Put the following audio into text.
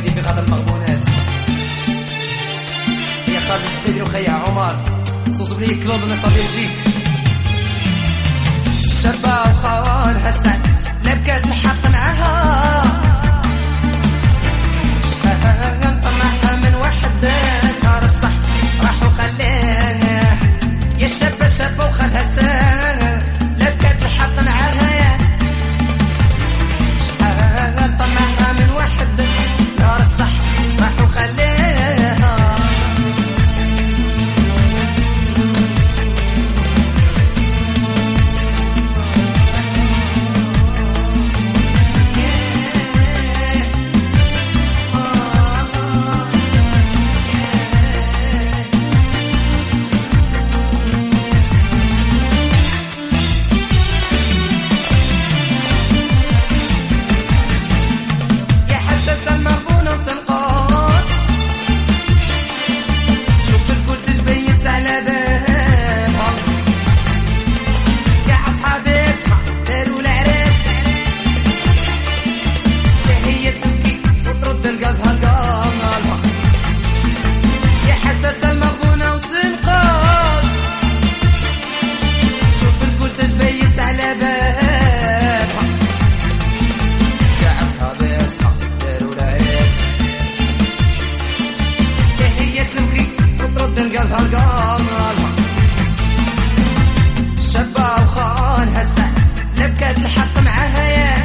السعودي في غدر مغبونات يا خالد السيدي وخيا عمر. صوت بلي كلوب نصابي يجيك شابة وخوان حسن. تسلسل مغبونة وتنقص. شوف الكل تجبيت على باب. يا أصحابي أصحاب الدار والعيال تحية المغرب ترد القلب القمر شابة وخان هسه لبكت الحق معاها يا